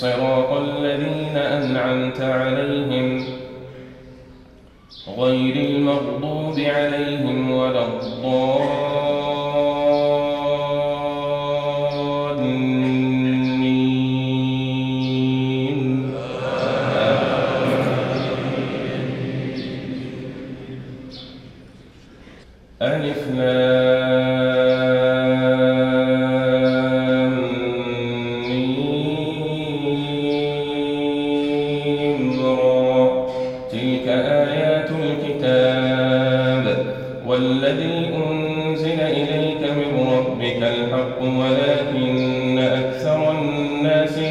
صراط الذين أنعمت عليهم غير المغضوب عليهم ولا الضالين. ألف لام.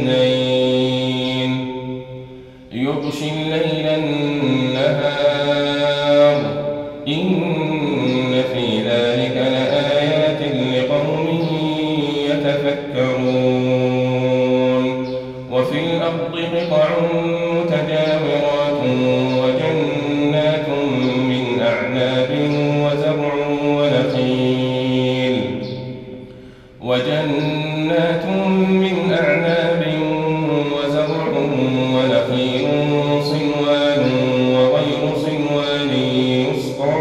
زوجين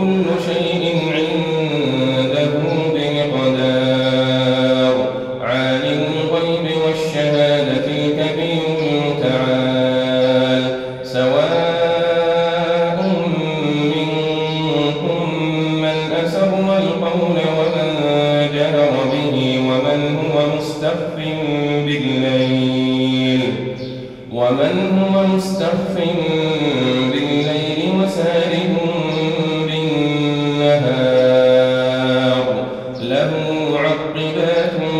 وكل شيء عنده بمقدار. عالم الغيب والشهادة الكبير المتعال. سواء منكم من أسر القول ومن جهر به ومن هو مستخف بالليل ومن هو مستخف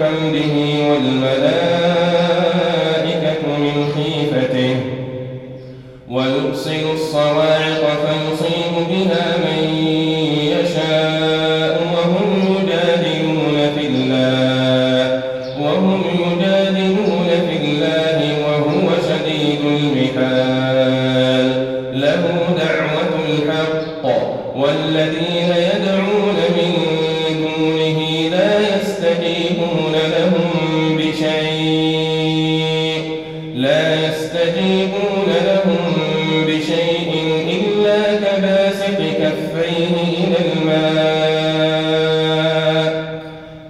بحمده والملائكة من خيفته ويرسل الصواعق فيصيب بها من يشاء وهم يجادلون في الله وهم يجادلون في الله وهو شديد المحال له دعوة الحق والذين لا يستجيبون لهم بشيء إلا كباسط كفيه إلى الماء.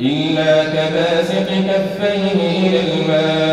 إلا كباسط كفيه إلى الماء.